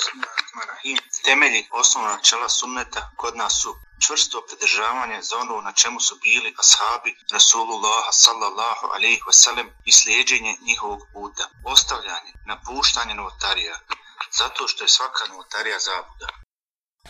Bismillahirrahmanirrahim. Temelji osnovna načela sunneta kod nas su čvrsto pridržavanje za ono na čemu su bili ashabi Rasulullah sallallahu alaihi wasallam i slijedženje njihovog puta. Ostavljanje, napuštanje novotarija, zato što je svaka novotarija zabuda.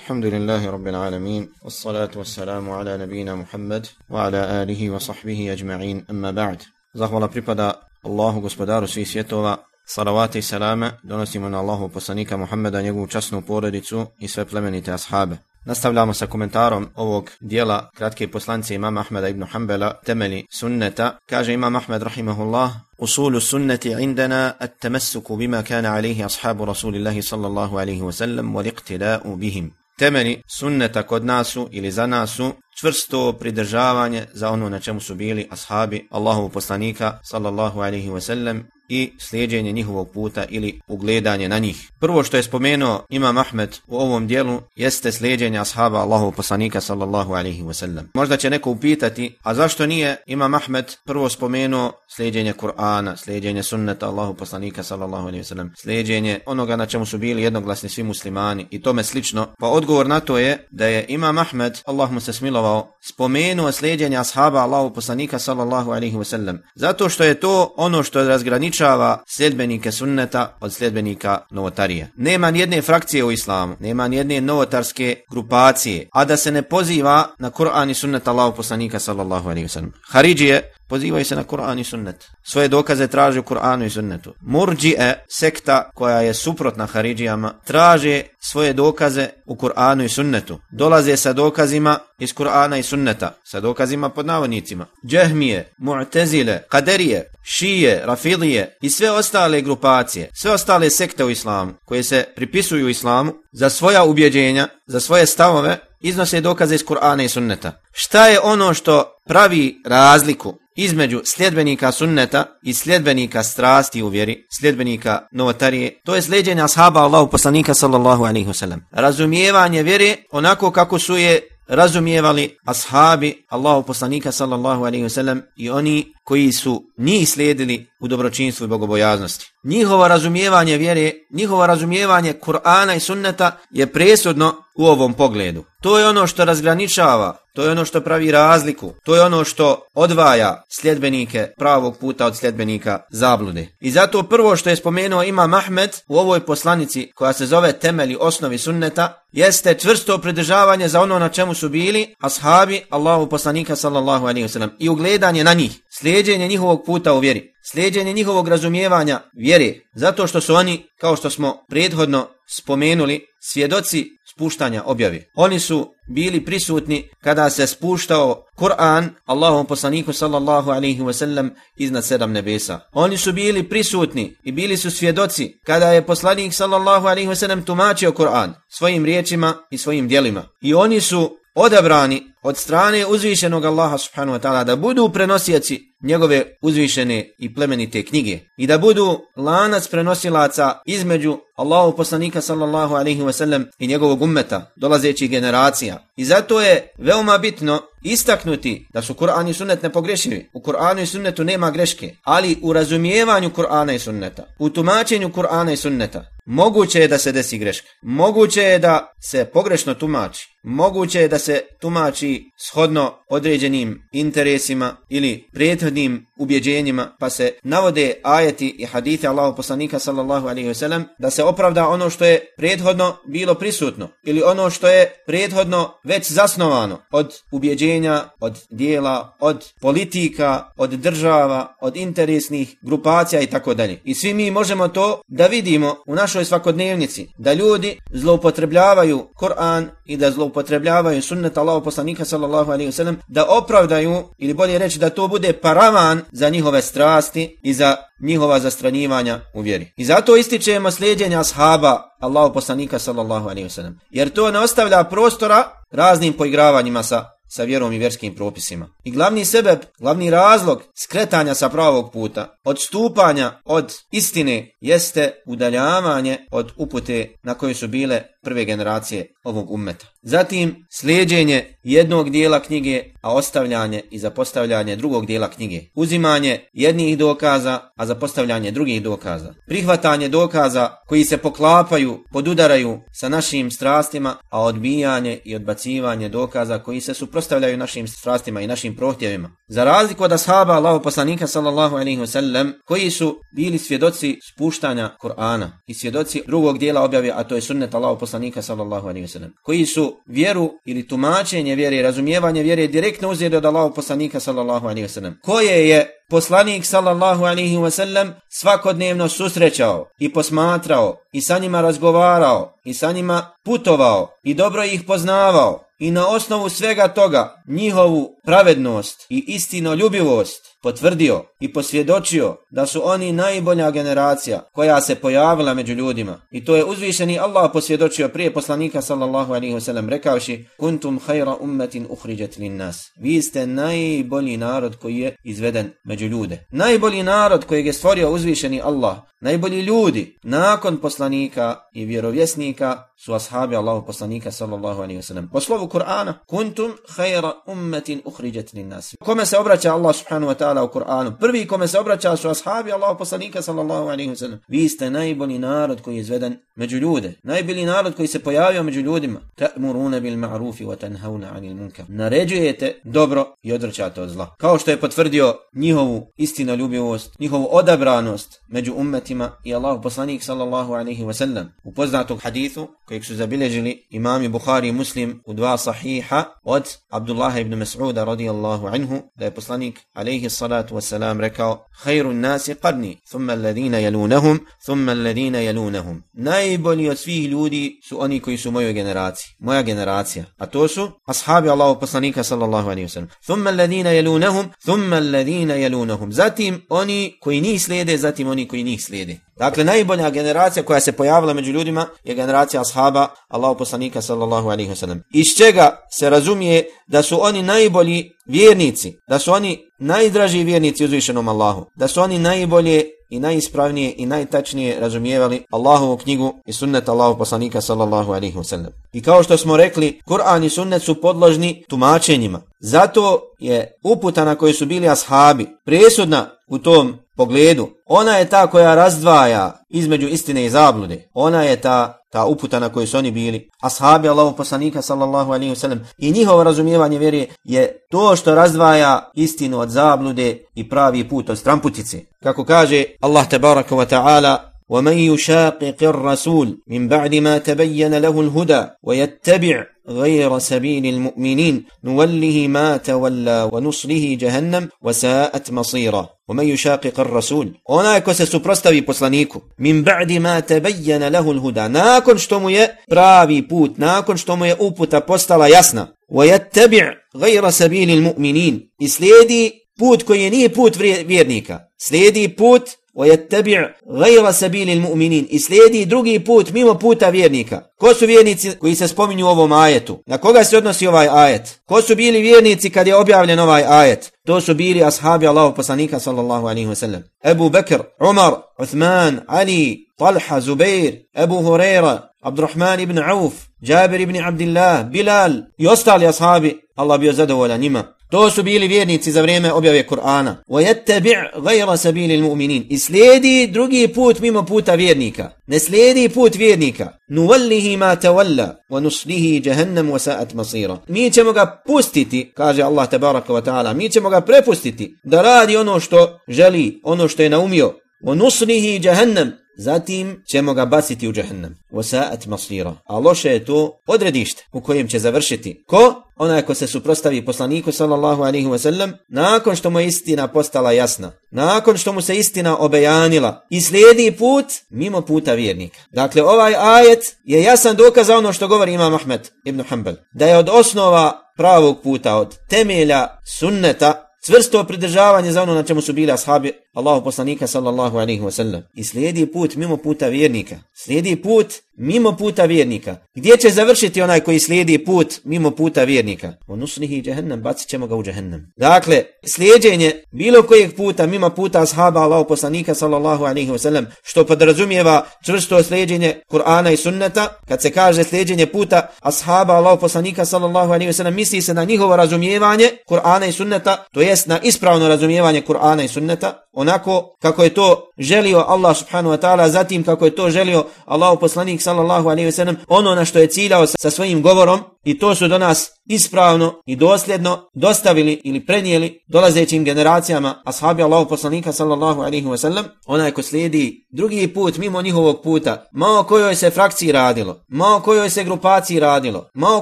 الحمد لله رب العالمين والصلاة والسلام على نبينا محمد وعلى آله وصحبه أجمعين أما بعد زهولا بريبدا الله gospodaru svih svjetova Salavate i salame donosimo na Allahu poslanika Muhammeda, njegovu časnu porodicu i sve plemenite ashabe. Nastavljamo sa komentarom ovog dijela kratke poslanice imama Ahmeda ibn Hanbala, temeli sunneta. Kaže imam Ahmed rahimahullah, Usulu sunneti indana at-tamassuku bima kana alihi ashabu Rasulillahi sallallahu alaihi wa sallam wal iqtida'u bihim. Temeli sunneta kod nasu ili za nasu čvrsto pridržavanje za ono na čemu su bili ashabi Allahu poslanika sallallahu alaihi ve sellem i slijedjenje njihovog puta ili ugledanje na njih. Prvo što je spomenuo Imam Ahmed u ovom dijelu jeste slijedjenje ashaba Allahu poslanika sallallahu alaihi ve sellem. Možda će neko upitati, a zašto nije Imam Ahmed prvo spomenuo slijedjenje Kur'ana, slijedjenje sunneta Allahu poslanika sallallahu alaihi ve sellem, slijedjenje onoga na čemu su bili jednoglasni svi muslimani i tome slično. Pa odgovor na to je da je Imam Ahmed, Allah mu se smilovao, spomenuo slijedjenje ashaba Allahu poslanika sallallahu alaihi wasallam. Zato što je to ono što je razgraničava sljedbenike sunneta od sljedbenika novotarije. Nema nijedne frakcije u islamu, nema nijedne novotarske grupacije, a da se ne poziva na Kur'an i sunnet Allahu poslanika sallallahu alaihi wasallam. Haridžije pozivaju se na Kur'an i sunnet. Svoje dokaze traže u Kur'anu i sunnetu. Murđije, sekta koja je suprotna Haridžijama, traže svoje dokaze u Kur'anu i sunnetu. Dolaze sa dokazima iz Kur'ana i sunneta, sa dokazima pod navodnicima. Džehmije, Mu'tezile, Kaderije, Šije, Rafidije i sve ostale grupacije, sve ostale sekte u islamu koje se pripisuju islamu za svoja ubjeđenja, za svoje stavove, iznose dokaze iz Kur'ana i sunneta. Šta je ono što pravi razliku između sljedbenika sunneta i sljedbenika strasti u vjeri, sljedbenika novotarije, to je sljeđenje ashaba Allahu poslanika sallallahu alaihi wasallam. Razumijevanje vjere onako kako su je razumijevali ashabi Allahu poslanika sallallahu alaihi wasallam i oni koji su njih slijedili u dobročinstvu i bogobojaznosti. Njihovo razumijevanje vjere, njihovo razumijevanje Kur'ana i sunneta je presudno u ovom pogledu. To je ono što razgraničava, to je ono što pravi razliku, to je ono što odvaja sljedbenike pravog puta od sljedbenika zablude. I zato prvo što je spomenuo Imam Ahmed u ovoj poslanici koja se zove temeli osnovi sunneta, jeste čvrsto pridržavanje za ono na čemu su bili ashabi Allahu poslanika sallallahu alaihi wasallam i ugledanje na njih, slijedjenje njihovog puta u vjeri, slijedjenje njihovog razumijevanja vjere, zato što su oni, kao što smo prethodno spomenuli, svjedoci spuštanja objave. Oni su bili prisutni kada se spuštao Kur'an Allahom poslaniku sallallahu alaihi wa sallam iznad sedam nebesa. Oni su bili prisutni i bili su svjedoci kada je poslanik sallallahu alaihi wa sallam tumačio Kur'an svojim riječima i svojim dijelima. I oni su odabrani od strane uzvišenog Allaha subhanahu wa ta'ala da budu prenosioci njegove uzvišene i plemenite knjige i da budu lanac prenosilaca između Allahu poslanika sallallahu alaihi wa sallam i njegovog ummeta, dolazećih generacija. I zato je veoma bitno istaknuti da su Kur'an i sunnet nepogrešivi. U Kur'anu i sunnetu nema greške, ali u razumijevanju Kur'ana i sunneta, u tumačenju Kur'ana i sunneta, moguće je da se desi greška. Moguće je da se pogrešno tumači. Moguće je da se tumači shodno određenim interesima ili prethodnim ubjeđenjima, pa se navode ajeti i hadithi Allahu poslanika sallallahu alaihi wasallam da se opravda ono što je prethodno bilo prisutno ili ono što je prethodno već zasnovano od ubjeđenja, od dijela, od politika, od država, od interesnih grupacija i tako dalje. I svi mi možemo to da vidimo u našoj svakodnevnici, da ljudi zloupotrebljavaju Kur'an i da zloupotrebljavaju sunnet Allahu poslanika sallallahu alaihi wasallam da opravdaju ili bolje reći da to bude paravan za njihove strasti i za njihova zastranjivanja u vjeri. I zato ističemo slijedjenja ashaba Allahu poslanika sallallahu alaihi wasallam. Jer to ne ostavlja prostora raznim poigravanjima sa sa vjerom i vjerskim propisima. I glavni sebeb, glavni razlog skretanja sa pravog puta, odstupanja od istine, jeste udaljavanje od upute na kojoj su bile prve generacije ovog ummeta. Zatim slijedjenje jednog dijela knjige, a ostavljanje i zapostavljanje drugog dijela knjige. Uzimanje jednih dokaza, a zapostavljanje drugih dokaza. Prihvatanje dokaza koji se poklapaju, podudaraju sa našim strastima, a odbijanje i odbacivanje dokaza koji se suprostavljaju našim strastima i našim prohtjevima. Za razliku od ashaba Allahu poslanika sallallahu alaihi wasallam, koji su bili svjedoci spuštanja Kur'ana i svjedoci drugog dijela objave, a to je sunnet Allahu poslanika sallallahu alaihi wasallam, koji su vjeru ili tumačenje vjere i razumijevanje vjere direktno uzeli od Allahog poslanika sallallahu alaihi wa sallam, koje je poslanik sallallahu alaihi wa sallam svakodnevno susrećao i posmatrao i sa njima razgovarao i sa njima putovao i dobro ih poznavao i na osnovu svega toga njihovu pravednost i istinoljubivost potvrdio i posvjedočio da su oni najbolja generacija koja se pojavila među ljudima. I to je uzvišeni Allah posvjedočio prije poslanika sallallahu alaihi wasallam rekavši kuntum hajra ummetin uhriđet lin nas. Vi ste najbolji narod koji je izveden među ljude. Najbolji narod kojeg je stvorio uzvišeni Allah. Najbolji ljudi nakon poslanika i vjerovjesnika su ashabi Allahu poslanika sallallahu alaihi wasallam. Po slovu Kur'ana kuntum khayra ummetin uhriđet lin nas. Kome se obraća Allah subhanahu wa ta'ala u Kur'anu. Prvi kome se obraća su ashabi Allahu poslanika sallallahu alaihi wasallam. Vi ste najbolji narod koji je izveden među ljude. Najbolji narod koji se pojavio među ljudima. Ta'muruna bil ma'rufi wa tanhauna 'anil munkar. Naređujete dobro i odvraćate od zla. Kao što je potvrdio njihovu istinoljubivost, njihovu odabranost među ummetima i Allahu poslanik sallallahu alaihi wa sallam. U poznatom hadithu kojeg su zabilježili imami Bukhari i Muslim u dva sahiha od Abdullah ibn Mas'uda radijallahu anhu da je poslanik alaihi salatu wasalam rekao Hayru nasi qarni, thumma alladhina yalunahum, thumma alladhina yalunahum. Najbolji od svih ljudi su oni koji su mojoj generaciji, moja generacija. A to su ashabi Allahu poslanika sallallahu alaihi wasallam. Thumma alladhina yalunahum, thumma alladhina yalunahum. Zatim oni koji njih slijede, zatim oni koji njih slijede. Dakle, najbolja generacija koja se pojavila među ljudima je generacija ashaba Allahu poslanika sallallahu alaihi wasallam. Iz čega se razumije da su oni najbolji vjernici, da su oni najdraži vjernici uzvišenom Allahu, da su oni najbolje i najispravnije i najtačnije razumijevali Allahovu knjigu i sunnet Allahu poslanika sallallahu alaihi wasallam. I kao što smo rekli, Kur'an i sunnet su podložni tumačenjima. Zato je uputa na kojoj su bili ashabi presudna u tom pogledu. Ona je ta koja razdvaja između istine i zablude. Ona je ta ta uputa na kojoj su oni bili. Ashabi Allahu poslanika sallallahu alaihi wa sallam i njihovo razumijevanje vjere je to što razdvaja istinu od zablude i pravi put od stramputice. Kako kaže Allah tabaraka wa ta'ala ومن يشاقق الرسول من بعد ما تبين له الهدى ويتبع غير سبيل المؤمنين نوله ما تولى ونصله جهنم وساءت مصيره ومن يشاقق الرسول هنا يكون سيسوبرستوي بوسلانيكو من بعد ما تبين له الهدى ناكن شتو مو يبرافي بوت ناكن شتو مو يأوبوتا بوستالا ياسنا ويتبع غير سبيل المؤمنين. اسليدي بوت كويني بوت فيرنيكا سليدي بوت ويتبع غير سبيل المؤمنين اسليدي drugi put mimo puta vjernika ko su vjernici koji se spominju u ovom ajetu na koga se odnosi ovaj ajet ko su bili vjernici kad je objavljen ovaj ajet to su bili ashabi Allahov poslanika sallallahu alejhi ve sellem Abu Bekr Umar Uthman Ali Talha Zubair Abu Huraira Abdurrahman ibn Auf Jabir ibn Abdullah Bilal i ostali ashabi Allah bio zadovoljan njima To su bili vjernici za vrijeme objave Kur'ana. وَيَتَّبِعْ غَيْرَ سَبِيلِ الْمُؤْمِنِينَ I slijedi drugi put mimo puta vjernika. Ne slijedi put vjernika. نُوَلِّهِ مَا تَوَلَّ وَنُسْلِهِ جَهَنَّمْ وَسَاءَتْ مَصِيرًا Mi ćemo ga pustiti, kaže Allah tabaraka wa ta'ala, mi ćemo ga prepustiti da radi ono što želi, ono što je naumio. وَنُسْلِهِ جَهَنَّمْ Zatim ćemo ga baciti u džahnem. Wasaat masira. A loše je to odredište u kojem će završiti. Ko? Onaj ko se suprostavi poslaniku sallallahu alaihi wa sallam, nakon što mu je istina postala jasna, nakon što mu se istina obejanila i slijedi put mimo puta vjernika. Dakle, ovaj ajet je jasan dokaz za ono što govori imam Ahmed ibn Hanbal. Da je od osnova pravog puta, od temelja sunneta, cvrsto pridržavanje za ono na čemu su bili ashabi Allahu poslanika sallallahu alaihi wa sallam i slijedi put mimo puta vjernika. Slijedi put mimo puta vjernika. Gdje će završiti onaj koji slijedi put mimo puta vjernika? On uslihi džahennam, bacit ćemo ga u džahennam. Dakle, slijedjenje bilo kojeg puta mimo puta ashaba Allahu poslanika sallallahu alaihi wa sallam, što podrazumijeva čvrsto slijedjenje Kur'ana i sunneta, kad se kaže slijedjenje puta ashaba Allahu poslanika sallallahu alaihi wa sallam, misli se na njihovo razumijevanje Kur'ana i sunneta, to jest na ispravno razumijevanje Kur'ana i sunneta, onako kako je to želio Allah subhanahu wa ta'ala, zatim kako je to želio Allah poslanik sallallahu alaihi wa sallam, ono na što je ciljao sa svojim govorom i to su do nas ispravno i dosljedno dostavili ili prenijeli dolazećim generacijama ashabi Allah poslanika sallallahu alaihi wa sallam, onaj ko slijedi drugi put mimo njihovog puta, ma o kojoj se frakciji radilo, ma o kojoj se grupaciji radilo, ma o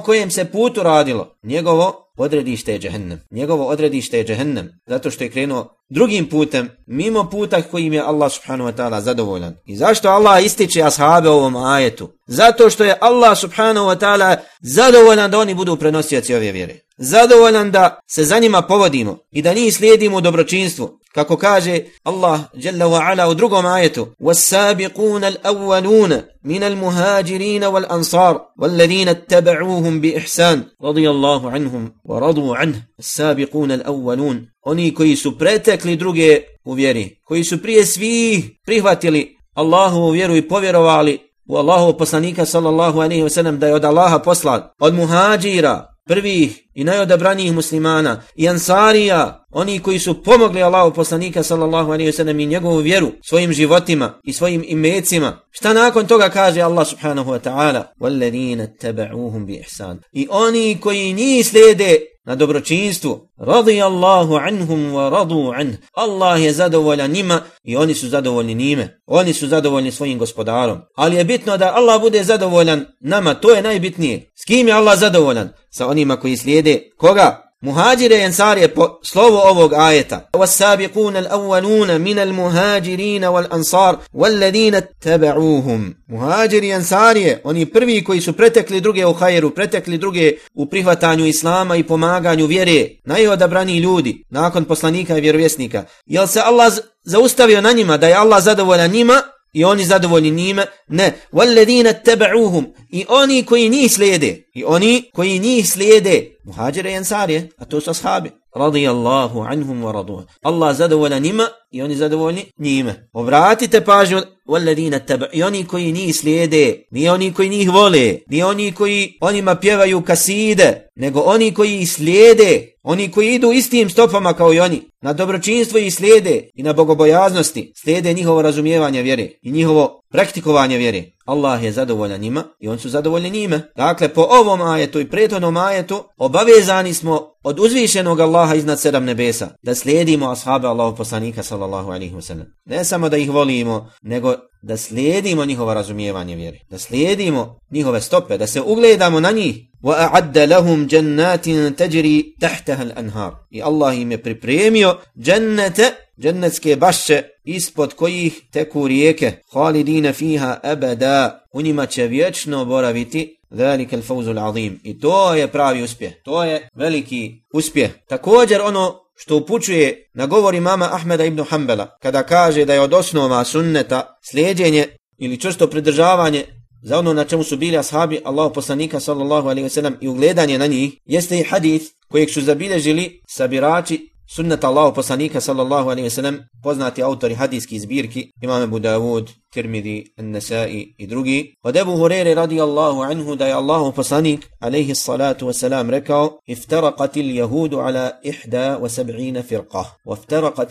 kojem se putu radilo, njegovo odredište je džehennem. Njegovo odredište je džehennem, zato što je krenuo drugim putem, mimo puta kojim je Allah subhanahu wa ta'ala zadovoljan. I zašto Allah ističe ashabe ovom ajetu? Zato što je Allah subhanahu wa ta'ala zadovoljan da oni budu prenosioci ove vjere Zadovoljan da se za njima povodimo i da njih slijedimo u dobročinstvu. Kako kaže Allah jalla wa ala u drugom ajetu وَالسَّابِقُونَ الْأَوَّلُونَ مِنَ الْمُهَاجِرِينَ وَالْأَنصَارِ وَالَّذِينَ اتَّبَعُوهُمْ بِإِحْسَانِ رضي الله عنهم ورضوا عنه السابقون الأولون oni koji su pretekli druge u vjeri koji su prije svih prihvatili Allahu vjeru i povjerovali u Allahu poslanika sallallahu alejhi ve sellem da je od Allaha poslan od muhadžira prvih i najodabranijih muslimana i ansarija, oni koji su pomogli Allahu poslanika sallallahu alaihi wa sallam i njegovu vjeru svojim životima i svojim imecima. Šta nakon toga kaže Allah subhanahu wa ta'ala? وَالَّذِينَ تَبَعُوهُمْ ihsan." I oni koji njih slijede na dobročinstvu. Radi Allahu anhum wa radu an. Allah je zadovoljan njima i oni su zadovoljni njime. Oni su zadovoljni svojim gospodarom. Ali je bitno da Allah bude zadovoljan nama. To je najbitnije. S kim je Allah zadovoljan? Sa onima koji slijede koga? Muhađire i ensarije po slovu ovog ajeta. وَالسَّابِقُونَ الْأَوَّلُونَ مِنَ الْمُهَاجِرِينَ وَالْأَنصَارِ وَالَّذِينَ تَبَعُوهُمْ Muhađiri i ensarije, oni prvi koji su pretekli druge u hajeru, pretekli druge u prihvatanju islama i pomaganju vjere, najodabrani ljudi, nakon poslanika i vjerovjesnika. Jel se Allah zaustavio na njima, da je Allah zadovoljan njima, i oni zadovoljni njime, ne, وَالَّذِينَ تَبَعُوهُمْ i oni koji njih slijede, i oni koji njih slijede, muhađire i ansarije, a to su ashabi, radijallahu anhum wa radu. Allah zadovolja njima i oni zadovoljni njime. Obratite pažnju والذين تبع i oni koji njih slijede, ni oni koji njih vole, ni oni koji onima pjevaju kaside, nego oni koji ih slijede, oni koji idu istim stopama kao i oni, na dobročinstvo ih slijede i na bogobojaznosti, slijede njihovo razumijevanje vjere i njihovo praktikovanje vjere. Allah je zadovoljan njima i on su zadovoljni njime. Dakle, po ovom ajetu i prethodnom ajetu obavezani smo od uzvišenog Allaha iznad sedam nebesa da slijedimo ashabe Allahu poslanika sallallahu alaihi wasallam. Ne samo da ih volimo, nego da slijedimo njihovo razumijevanje vjere. Da slijedimo njihove stope, da se ugledamo na njih. وَأَعَدَّ لَهُمْ جَنَّاتٍ تَجْرِي تَحْتَهَا الْأَنْهَارِ I Allah im je pripremio džennete, džennetske bašće, ispod kojih teku rijeke. خَالِدِينَ فِيهَا أَبَدًا U njima će vječno boraviti ذلك الفوز العظيم i to je pravi uspjeh to je veliki uspjeh također ono što upućuje na govori mama Ahmeda ibn Hanbala kada kaže da je od osnova sunneta slijedjenje ili čvrsto pridržavanje za ono na čemu su bili ashabi Allahu poslanika sallallahu alejhi ve sellem i ugledanje na njih jeste i hadis kojeg su zabilježili sabirači sunneta Allahu poslanika sallallahu alejhi ve sellem poznati autori hadijskih zbirki imam Abu Davud Tirmidhi, An-Nasa'i i drugi. Od Ebu Hurere radijallahu anhu da je Allahu poslanik alaihi salatu wasalam rekao Iftaraqat il jahudu ala ihda wa sab'ina firqa wa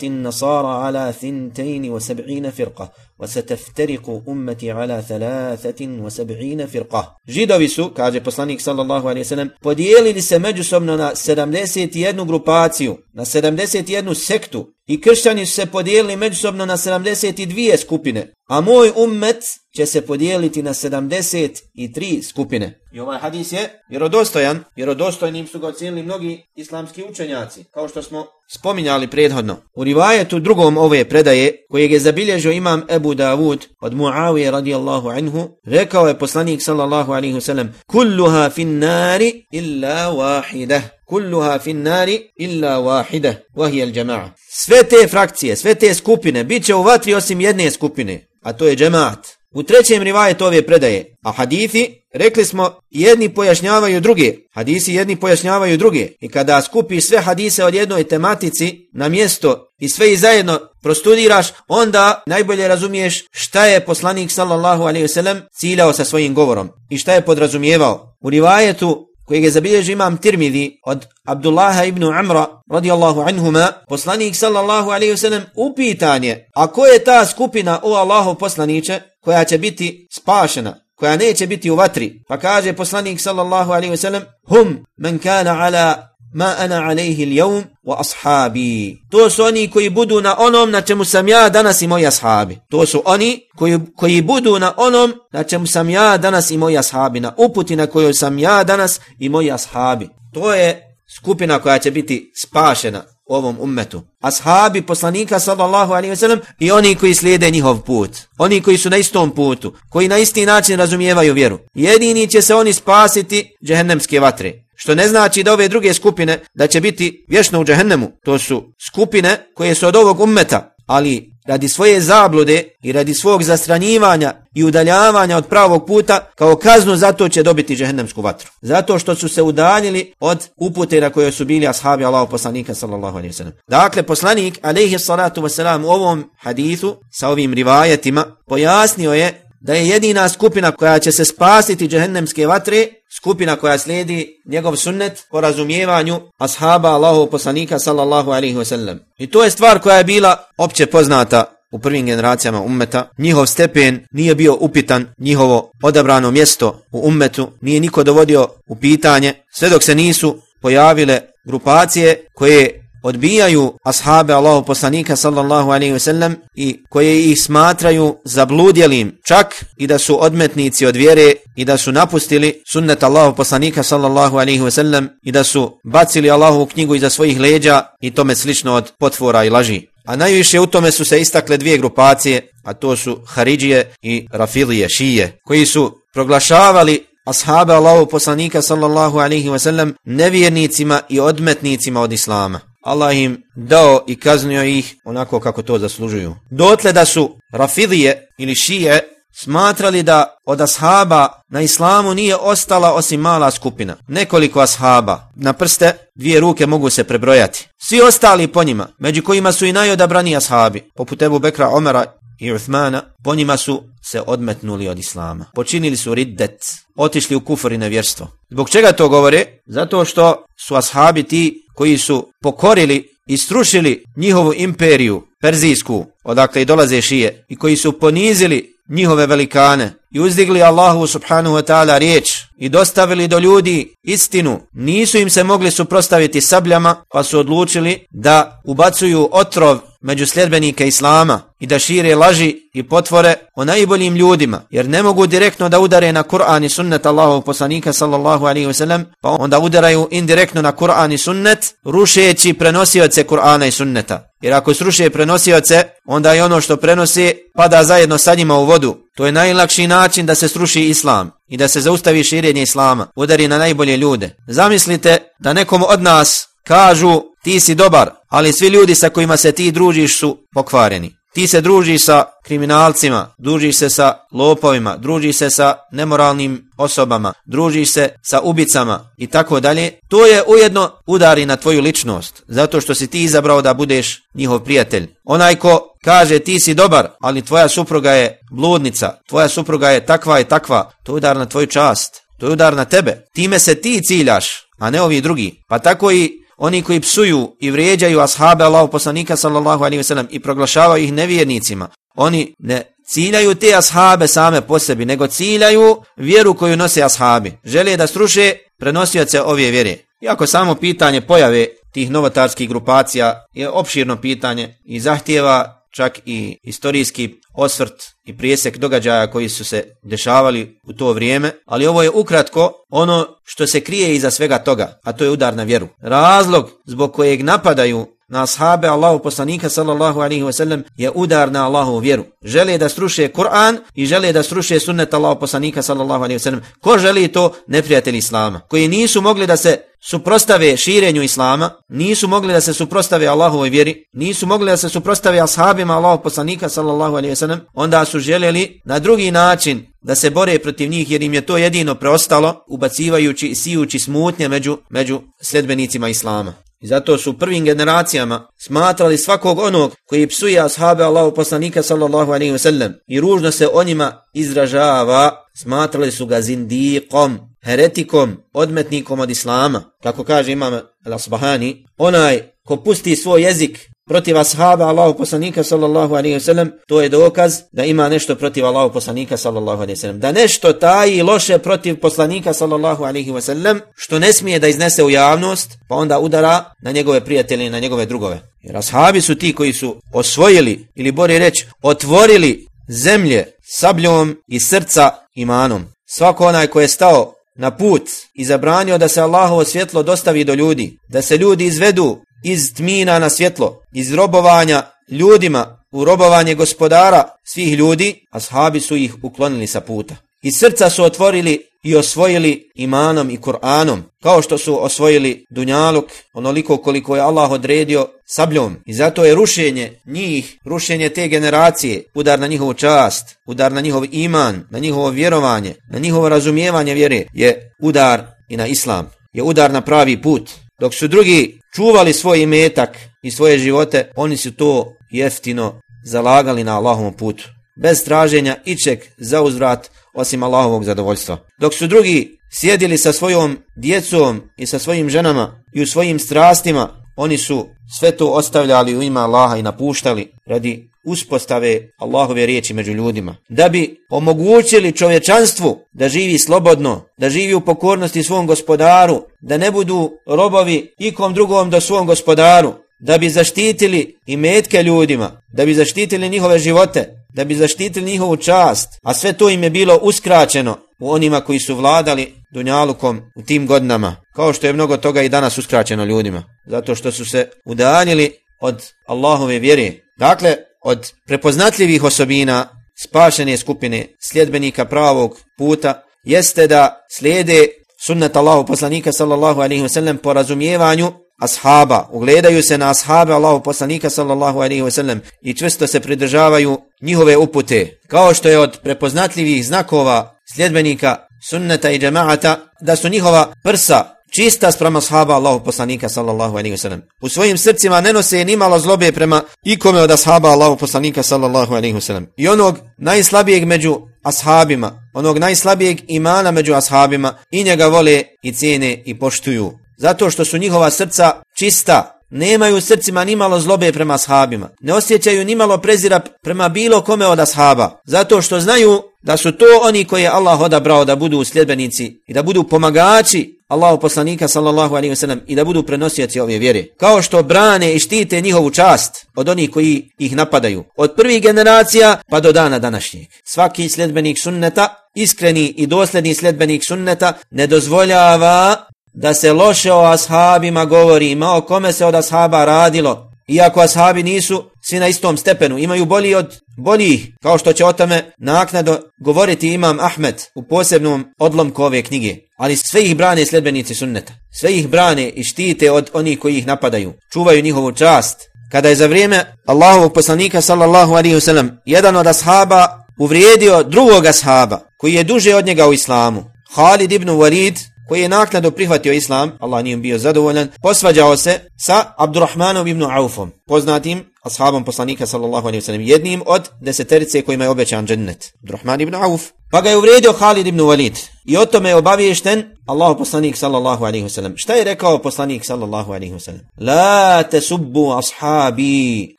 il nasara ala thintain wa sab'ina firqa وستفترق أمتي على ثلاثة وسبعين فرقة sab'ina firqa Židovi su, kaže poslanik sallallahu alaihi wasalam, podijelili se međusobno na 71 grupaciju, na 71 sektu i kršćani su se podijelili međusobno na 72 skupine, a moj ummet će se podijeliti na 73 skupine. I ovaj hadis je vjerodostojan, vjerodostojnim su ga ocijenili mnogi islamski učenjaci, kao što smo spominjali prethodno. U rivajetu drugom ove predaje, kojeg je zabilježio imam Ebu Davud od Muawije radijallahu anhu, rekao je poslanik sallallahu alaihi wasallam, kulluha fin nari illa wahida kulluha fin nari illa wahida, wahija al-jama'a. Sve te frakcije, sve te skupine, bit će u vatri osim jedne skupine, a to je džemaat. U trećem rivajetu ove predaje, a hadithi, rekli smo, jedni pojašnjavaju druge, hadisi jedni pojašnjavaju druge. I kada skupiš sve hadise od jednoj tematici na mjesto i sve i zajedno prostudiraš, onda najbolje razumiješ šta je poslanik sallallahu alaihi wasallam ciljao sa svojim govorom i šta je podrazumijevao. U rivajetu kojeg je zabilježi imam Tirmidhi od Abdullaha ibn Amra radijallahu anhuma, poslanik sallallahu alaihi wasallam upitanje, a ko je ta skupina o Allahu poslaniće koja će biti spašena, koja neće biti u vatri? Pa kaže poslanik sallallahu alaihi wasallam, hum men kana ala ma ana alayhi al-yawm wa ashabi. To su oni koji budu na onom na čemu sam ja danas i moji ashabi. To su oni koji, koji budu na onom na čemu sam ja danas i moji ashabi. Na uputi na kojoj sam ja danas i moji ashabi. To je skupina koja će biti spašena ovom ummetu. Ashabi poslanika sallallahu alaihi ve sellem i oni koji slijede njihov put. Oni koji su na istom putu, koji na isti način razumijevaju vjeru. Jedini će se oni spasiti džehennemske vatre. Što ne znači da ove druge skupine da će biti vječno u džehennemu. To su skupine koje su od ovog ummeta, ali radi svoje zablude i radi svog zastranjivanja i udaljavanja od pravog puta, kao kaznu zato će dobiti džehennemsku vatru. Zato što su se udaljili od upute na koje su bili ashabi Allahu poslanika sallallahu alaihi wasallam. Dakle, poslanik alaihi salatu wasalam u ovom hadithu sa ovim rivajetima pojasnio je da je jedina skupina koja će se spasiti džehennemske vatre, skupina koja slijedi njegov sunnet po razumijevanju ashaba Allahov poslanika sallallahu alaihi wasallam. I to je stvar koja je bila opće poznata u prvim generacijama ummeta. Njihov stepen nije bio upitan, njihovo odabrano mjesto u ummetu nije niko dovodio u pitanje, sve dok se nisu pojavile grupacije koje odbijaju ashabe Allahu poslanika sallallahu alaihi ve sellem i koje ih smatraju zabludjelim čak i da su odmetnici od vjere i da su napustili sunnet Allahu poslanika sallallahu alaihi ve sellem i da su bacili Allahu knjigu iza svojih leđa i tome slično od potvora i laži. A najviše u tome su se istakle dvije grupacije, a to su Haridžije i Rafilije, Šije, koji su proglašavali ashabe Allahu poslanika sallallahu alaihi ve sellem nevjernicima i odmetnicima od Islama. Allah im dao i kaznio ih onako kako to zaslužuju. Dotle da su Rafidije ili Šije smatrali da od ashaba na islamu nije ostala osim mala skupina. Nekoliko ashaba na prste dvije ruke mogu se prebrojati. Svi ostali po njima, među kojima su i najodabrani ashabi, poput Ebu Bekra Omara i Uthmana, po njima su se odmetnuli od islama. Počinili su riddet, otišli u kufr i nevjerstvo. Zbog čega to govore? Zato što su ashabi ti koji su pokorili i strušili njihovu imperiju, Perzijsku, odakle i dolaze šije, i koji su ponizili njihove velikane i uzdigli Allahu subhanahu wa ta'ala riječ i dostavili do ljudi istinu, nisu im se mogli suprostaviti sabljama, pa su odlučili da ubacuju otrov među sljedbenike Islama i da šire laži i potvore o najboljim ljudima, jer ne mogu direktno da udare na Kur'an i sunnet Allahov poslanika sallallahu alaihi wasallam, pa onda udaraju indirektno na Kur'an i sunnet, rušeći prenosioce Kur'ana i sunneta. Jer ako sruše prenosioce, onda i ono što prenosi pada zajedno sa njima u vodu. To je najlakši način da se sruši islam i da se zaustavi širenje islama, udari na najbolje ljude. Zamislite da nekom od nas kažu ti si dobar, ali svi ljudi sa kojima se ti družiš su pokvareni. Ti se družiš sa kriminalcima, družiš se sa lopovima, družiš se sa nemoralnim osobama, družiš se sa ubicama i tako dalje. To je ujedno udari na tvoju ličnost, zato što si ti izabrao da budeš njihov prijatelj. Onaj ko kaže ti si dobar, ali tvoja supruga je bludnica, tvoja supruga je takva i takva, to je udar na tvoju čast, to je udar na tebe. Time se ti ciljaš, a ne ovi drugi. Pa tako i oni koji psuju i vrijeđaju ashabe Allahu poslanika sallallahu alaihi wasallam i proglašavaju ih nevjernicima, oni ne ciljaju te ashabe same po sebi, nego ciljaju vjeru koju nose ashabi. Žele da struše prenosioce ove vjere. Iako samo pitanje pojave tih novotarskih grupacija je opširno pitanje i zahtjeva čak i historijski osvrt i prijesek događaja koji su se dešavali u to vrijeme, ali ovo je ukratko ono što se krije iza svega toga, a to je udar na vjeru. Razlog zbog kojeg napadaju na ashabe Allahu poslanika sallallahu alaihi wasallam je udar na Allahu vjeru. Žele da sruše Kur'an i žele da sruše sunnet Allahu poslanika sallallahu alaihi wasallam. Ko želi to? Neprijatelji Islama. Koji nisu mogli da se suprostave širenju Islama, nisu mogli da se suprostave Allahovoj vjeri, nisu mogli da se suprostave ashabima Allahu poslanika sallallahu alaihi wasallam, onda su željeli na drugi način da se bore protiv njih jer im je to jedino preostalo, ubacivajući i sijući smutnje među, među sljedbenicima Islama. I zato su prvim generacijama smatrali svakog onog koji psuje ashabe Allahu poslanika sallallahu alaihi wa sallam i ružno se o njima izražava, smatrali su ga zindikom, heretikom, odmetnikom od Islama. Kako kaže imam al-Asbahani, onaj ko pusti svoj jezik protiv ashaba Allahu poslanika sallallahu alaihi wasallam, to je dokaz da ima nešto protiv Allahu poslanika sallallahu alaihi wasallam. Da nešto taji loše protiv poslanika sallallahu alaihi wasallam, što ne smije da iznese u javnost, pa onda udara na njegove prijatelje i na njegove drugove. Jer ashabi su ti koji su osvojili, ili bore reći, otvorili zemlje sabljom i srca imanom. Svako onaj ko je stao na put i zabranio da se Allahovo svjetlo dostavi do ljudi, da se ljudi izvedu iz tmina na svjetlo, iz robovanja ljudima u robovanje gospodara svih ljudi, ashabi su ih uklonili sa puta. I srca su otvorili i osvojili imanom i Kur'anom, kao što su osvojili dunjaluk, onoliko koliko je Allah odredio sabljom. I zato je rušenje njih, rušenje te generacije, udar na njihovu čast, udar na njihov iman, na njihovo vjerovanje, na njihovo razumijevanje vjere, je udar i na islam, je udar na pravi put. Dok su drugi čuvali svoj imetak i svoje živote, oni su to jeftino zalagali na Allahovom putu. Bez traženja ičeg za uzvrat osim Allahovog zadovoljstva. Dok su drugi sjedili sa svojom djecom i sa svojim ženama i u svojim strastima, oni su sve to ostavljali u ima Allaha i napuštali radi uspostave Allahove riječi među ljudima. Da bi omogućili čovječanstvu da živi slobodno, da živi u pokornosti svom gospodaru, da ne budu robovi ikom drugom do svom gospodaru, da bi zaštitili i metke ljudima, da bi zaštitili njihove živote, da bi zaštitili njihovu čast, a sve to im je bilo uskraćeno u onima koji su vladali Dunjalukom u tim godinama, kao što je mnogo toga i danas uskraćeno ljudima, zato što su se udaljili od Allahove vjere. Dakle, od prepoznatljivih osobina spašene skupine sljedbenika pravog puta jeste da slijede sunnet Allahu poslanika sallallahu alaihi wasallam po razumijevanju ashaba, ugledaju se na ashabe Allahu poslanika sallallahu alaihi wasallam i čvrsto se pridržavaju njihove upute, kao što je od prepoznatljivih znakova sljedbenika sunneta i džemaata da su njihova prsa čista sprema ashaba Allahu poslanika sallallahu alaihi wasallam. U svojim srcima ne nose ni malo zlobe prema ikome od ashaba Allahu poslanika sallallahu alaihi wasallam. I onog najslabijeg među ashabima, onog najslabijeg imana među ashabima i njega vole i cijene i poštuju. Zato što su njihova srca čista, nemaju u srcima ni malo zlobe prema ashabima, ne osjećaju ni malo prezira prema bilo kome od ashaba, zato što znaju da su to oni koji je Allah odabrao da budu sljedbenici i da budu pomagači Allahu poslanika sallallahu alaihi wasallam i da budu prenosioci ove vjere. Kao što brane i štite njihovu čast od onih koji ih napadaju. Od prvih generacija pa do dana današnjeg. Svaki sljedbenik sunneta, iskreni i dosljedni sljedbenik sunneta ne dozvoljava da se loše o ashabima govori, ma o kome se od ashaba radilo, iako ashabi nisu svi na istom stepenu, imaju bolji od boljih, kao što će o tome naknado govoriti imam Ahmed u posebnom odlomku ove knjige. Ali sve ih brane sledbenici sunneta, sve ih brane i štite od onih koji ih napadaju, čuvaju njihovu čast. Kada je za vrijeme Allahovog poslanika sallallahu alaihi wasallam jedan od ashaba uvrijedio drugog ashaba koji je duže od njega u islamu, Khalid ibn Walid, koji je naknadno prihvatio islam, Allah nije bio zadovoljan, posvađao se sa Abdurrahmanom ibn Aufom, poznatim ashabom poslanika sallallahu alaihi wasallam, jednim od deseterice kojima je obećan džennet, Abdurrahman ibn Auf. Pa ga je uvredio Khalid ibn Walid i o tome je obaviješten Allah poslanik sallallahu alaihi wasallam. Šta je rekao poslanik sallallahu alaihi wasallam? La te subbu ashabi,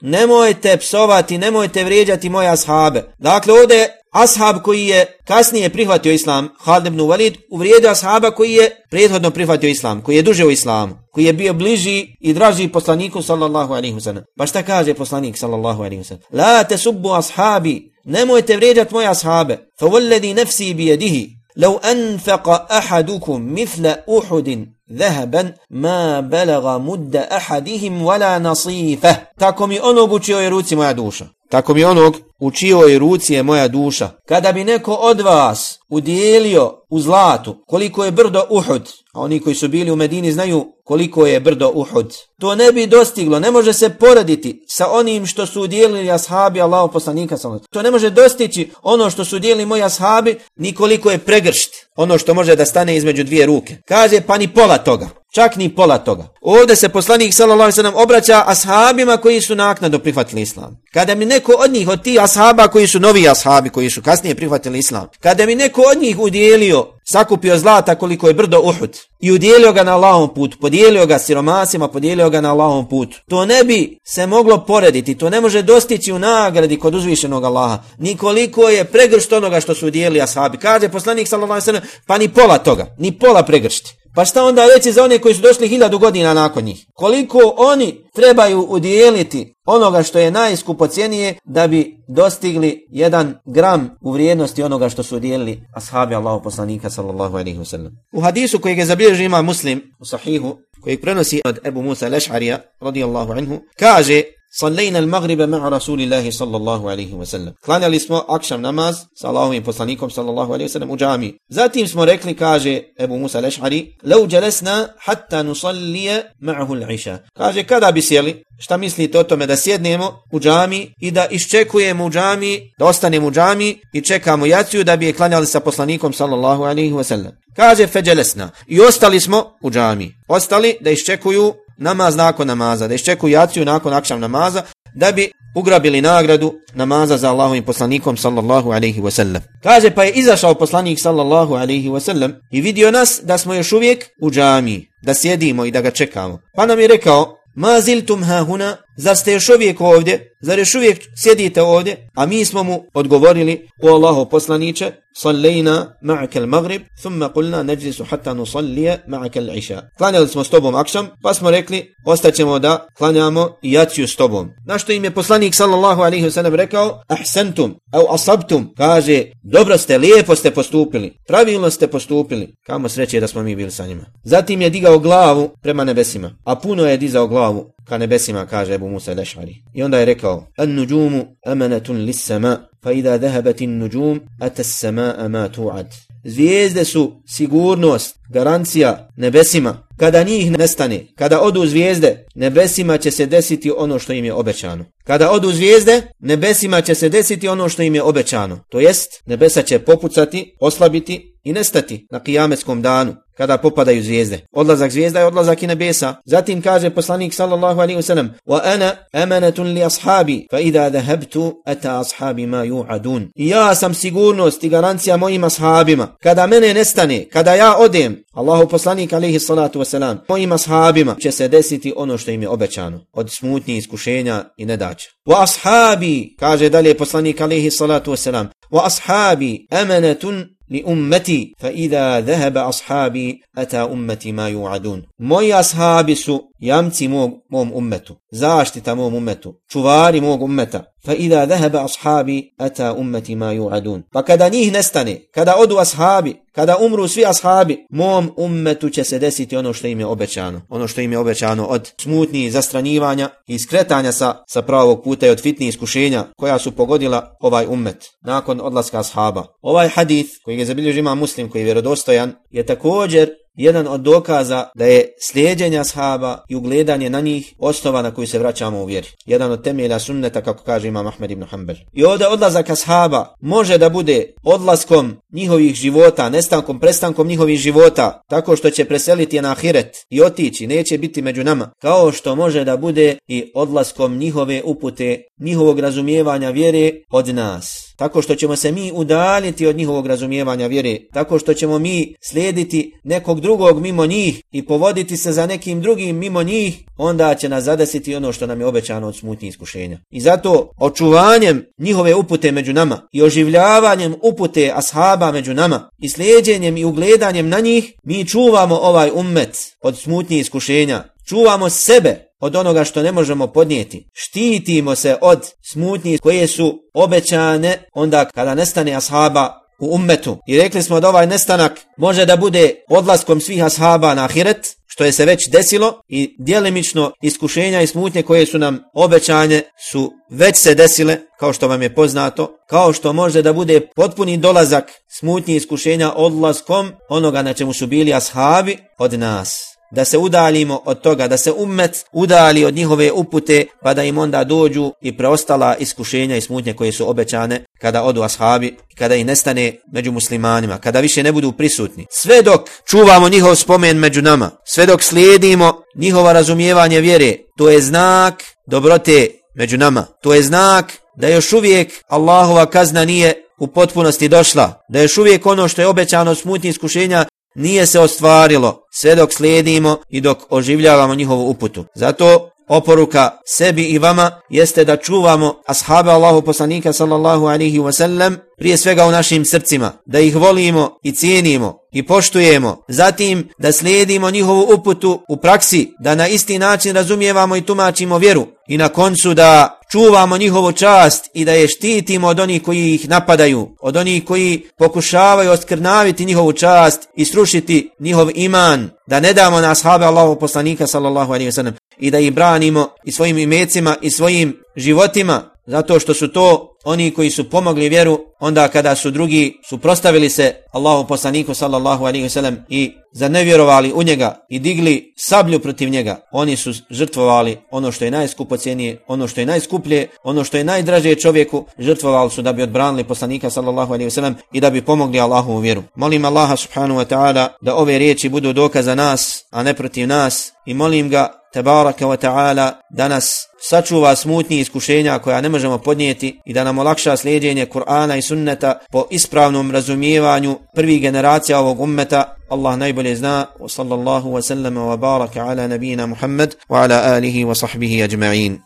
nemojte psovati, nemojte vrijeđati moje ashabe. Dakle, ovdje ashab koji je kasnije prihvatio islam, Khalid ibn Walid, uvrijedio ashaba koji je prethodno prihvatio islam, koji je duže u islamu, koji je bio bliži i draži poslaniku sallallahu alaihi wasallam. Pa šta kaže poslanik sallallahu alaihi wasallam? La te subbu ashabi, nemojte vrijeđati moje ashabe. Fa walladhi nafsi bi yadihi, لو أنفق أحدكم مثل أحد ذهبا ما بلغ مد أحدهم ولا نصيفه tako mi onog u čioj ruci moja duša tako mi onog u čioj ruci je moja duša kada bi neko od vas udijelio u zlatu koliko je brdo Uhud a oni koji su bili u Medini znaju koliko je brdo Uhud. To ne bi dostiglo, ne može se porediti sa onim što su udjelili ashabi Allahu poslanika sallallahu To ne može dostići ono što su udjelili moji ashabi, ni koliko je pregršt, ono što može da stane između dvije ruke. Kaže pa ni pola toga. Čak ni pola toga. Ovdje se poslanik sallallahu alejhi ve obraća ashabima koji su naknadno prihvatili islam. Kada mi neko od njih od tih ashaba koji su novi ashabi koji su kasnije prihvatili islam, kada mi neko od njih udjelio, sakupio zlata koliko je brdo Uhud i udjelio ga na Allahom put, podijelio ga siromasima, podijelio ga na Allahom put. To ne bi se moglo porediti, to ne može dostići u nagradi kod uzvišenog Allaha. Nikoliko je pregršt onoga što su udjelili ashabi. Kaže poslanik sallallahu alejhi ve pa ni pola toga, ni pola pregršti. Pa šta onda reći za one koji su došli hiljadu godina nakon njih? Koliko oni trebaju udijeliti onoga što je najskupocijenije da bi dostigli jedan gram u vrijednosti onoga što su udijelili ashabi Allahu poslanika sallallahu alaihi wasallam. U hadisu kojeg je zabilježi ima muslim u sahihu, kojeg prenosi od Ebu Musa Lešharija radijallahu anhu, kaže Sallayna al-maghrib ma'a Rasulillahi sallallahu alayhi wa sallam. Klanjali smo akşam namaz sa Allahovim poslanikom sallallahu alayhi wa sallam u džamii. Zatim smo rekli kaže Ebu Musa al-Ash'ari, "Law jalasna hatta nusalli ma'ahu al-isha." Kaže kada bi sjeli? Šta mislite o tome da sjednemo u džami i da iščekujemo u džami, da ostanemo u džami i čekamo jaciju da bi je klanjali sa poslanikom sallallahu alayhi wa sallam. Kaže fejalasna. I ostali smo u džami. Ostali da iščekuju namaz nakon namaza, da iščekuju jaciju nakon akšam namaza, da bi ugrabili nagradu namaza za Allahovim poslanikom sallallahu alaihi wasallam. Kaže pa je izašao poslanik sallallahu alaihi wasallam i vidio nas da smo još uvijek u džamiji, da sjedimo i da ga čekamo. Pa nam je rekao, ma ziltum ha huna, Zar ste još uvijek ovdje? Zar još uvijek sjedite ovdje? A mi smo mu odgovorili O Allahu poslaniče Sallajna al-maghrib, thumma kulna neđlisu hatta nusallije al iša Klanjali smo s tobom akšam Pa smo rekli Ostaćemo da klanjamo i jaciju s tobom. Na što im je poslanik sallallahu alaihi wasallam rekao Ahsentum Au asabtum. Kaže Dobro ste, lijepo ste postupili Pravilno ste postupili. Kamo sreće da smo mi bili sa njima. Zatim je digao glavu prema nebesima A puno je dizao glavu ka nebesima, kaže Ebu Musa Lešari. I onda je rekao, an nuđumu amanatun lis sama, fa idha dhahabatin nuđum, atas sama ama tu'ad. Zvijezde su sigurnost, garancija nebesima. Kada njih nestane, kada odu zvijezde, nebesima će se desiti ono što im je obećano. Kada odu zvijezde, nebesima će se desiti ono što im je obećano. To jest, nebesa će popucati, oslabiti i nestati na kijametskom danu kada popadaju zvijezde. Odlazak zvijezda je odlazak i nebesa. Zatim kaže poslanik sallallahu alaihi wasallam wa ana amanatun li ashabi fa idha dhahabtu ata ashabi ma yu'adun. Ja sam sigurnost i garancija mojim ashabima. Kada mene nestane, kada ja odem, Allahu poslanik alaihi salatu wasalam, mojim ashabima će se desiti ono što im je obećano od smutnji iskušenja i nedaća. Wa ashabi, kaže dalje poslanik alaihi salatu wasalam, wa ashabi amanatun لأمتي فإذا ذهب أصحابي أتى أمتي ما يوعدون. موي أصحابي سو jamci mog, mom ummetu, zaštita mom ummetu, čuvari mog ummeta. Fa ida dhahaba ashabi ata ummeti ma yu'adun. Pa kada njih nestane, kada odu ashabi, kada umru svi ashabi, mom ummetu će se desiti ono što im je obećano. Ono što im je obećano od smutnih zastranjivanja i skretanja sa, sa pravog puta i od fitnih iskušenja koja su pogodila ovaj ummet nakon odlaska ashaba. Ovaj hadith koji je zabilježi ima muslim koji je vjerodostojan je također jedan od dokaza da je slijedjenje ashaba i ugledanje na njih osnova na koju se vraćamo u vjeri. Jedan od temelja sunneta, kako kaže imam Ahmed ibn Hanbel. I ovdje odlazak ashaba može da bude odlaskom njihovih života, nestankom, prestankom njihovih života, tako što će preseliti na ahiret i otići, neće biti među nama, kao što može da bude i odlaskom njihove upute, njihovog razumijevanja vjere od nas. Tako što ćemo se mi udaljiti od njihovog razumijevanja vjere, tako što ćemo mi slijediti nekog drugog mimo njih i povoditi se za nekim drugim mimo njih, onda će nas zadesiti ono što nam je obećano od smutnih iskušenja. I zato očuvanjem njihove upute među nama i oživljavanjem upute ashaba među nama i slijedjenjem i ugledanjem na njih, mi čuvamo ovaj ummet od smutnih iskušenja. Čuvamo sebe od onoga što ne možemo podnijeti. Štitimo se od smutnji koje su obećane onda kada nestane ashaba u ummetu. I rekli smo da ovaj nestanak može da bude odlaskom svih ashaba na ahiret, što je se već desilo i dijelimično iskušenja i smutnje koje su nam obećanje su već se desile, kao što vam je poznato, kao što može da bude potpuni dolazak smutnje iskušenja odlaskom onoga na čemu su bili ashabi od nas da se udaljimo od toga, da se ummet udali od njihove upute, pa da im onda dođu i preostala iskušenja i smutnje koje su obećane kada odu ashabi, kada ih nestane među muslimanima, kada više ne budu prisutni. Sve dok čuvamo njihov spomen među nama, sve dok slijedimo njihova razumijevanje vjere, to je znak dobrote među nama. To je znak da još uvijek Allahova kazna nije u potpunosti došla, da još uvijek ono što je obećano smutnih iskušenja nije se ostvarilo sve dok slijedimo i dok oživljavamo njihovu uputu. Zato oporuka sebi i vama jeste da čuvamo ashabe Allahu poslanika sallallahu alihi wasallam prije svega u našim srcima, da ih volimo i cijenimo i poštujemo, zatim da slijedimo njihovu uputu u praksi, da na isti način razumijevamo i tumačimo vjeru. I na koncu da čuvamo njihovu čast i da je štitimo od onih koji ih napadaju, od onih koji pokušavaju oskrnaviti njihovu čast i srušiti njihov iman, da ne damo na ashabe Allahu poslanika sallallahu alaihi wa sallam i da ih branimo i svojim imecima i svojim životima, zato što su to oni koji su pomogli vjeru onda kada su drugi suprostavili se Allahu poslaniku sallallahu alaihi wasallam i zanevjerovali u njega i digli sablju protiv njega oni su žrtvovali ono što je najskupocijenije ono što je najskuplje ono što je najdraže čovjeku žrtvovali su da bi odbranili poslanika sallallahu alaihi wasallam i da bi pomogli Allahu u vjeru. Molim Allaha subhanahu wa ta'ala da ove riječi budu dokaz za nas a ne protiv nas i molim ga tebaraka wa ta'ala da nas sačuva smutnji iskušenja koja ne možemo podnijeti i da nam olakša slijedjenje Kur'ana i sunneta po ispravnom razumijevanju prvih generacija ovog ummeta. Allah najbolje zna. Wa sallallahu wa sallama wa baraka ala nabina Muhammad wa ala alihi wa sahbihi ajma'in.